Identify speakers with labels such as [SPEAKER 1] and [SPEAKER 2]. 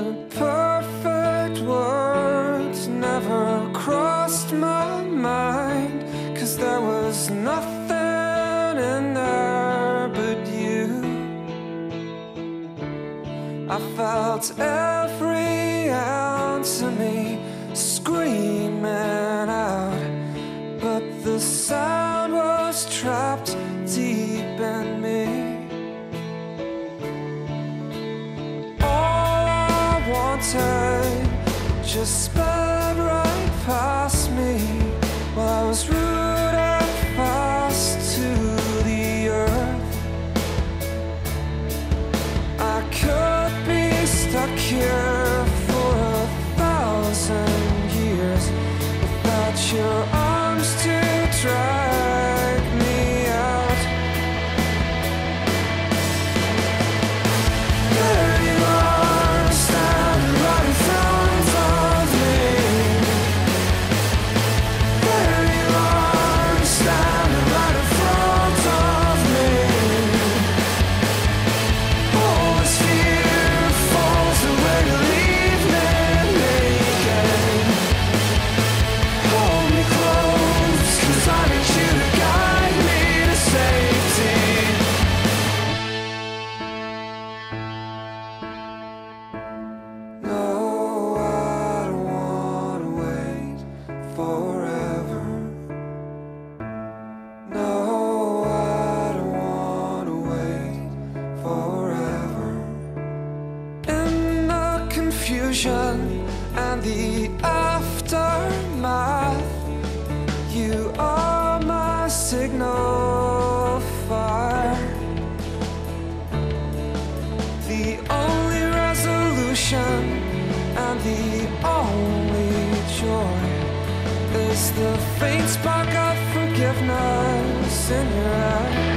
[SPEAKER 1] The perfect words never crossed my mind. Cause there was nothing in there but you. I felt every ounce of me screaming out, Wanted just sped right past me while I was rooted fast to the earth. I could be stuck here for a thousand years without your arms to drag confusion and the aftermath, you are my signal fire. The only resolution and the only joy is the faint spark of forgiveness in your eyes.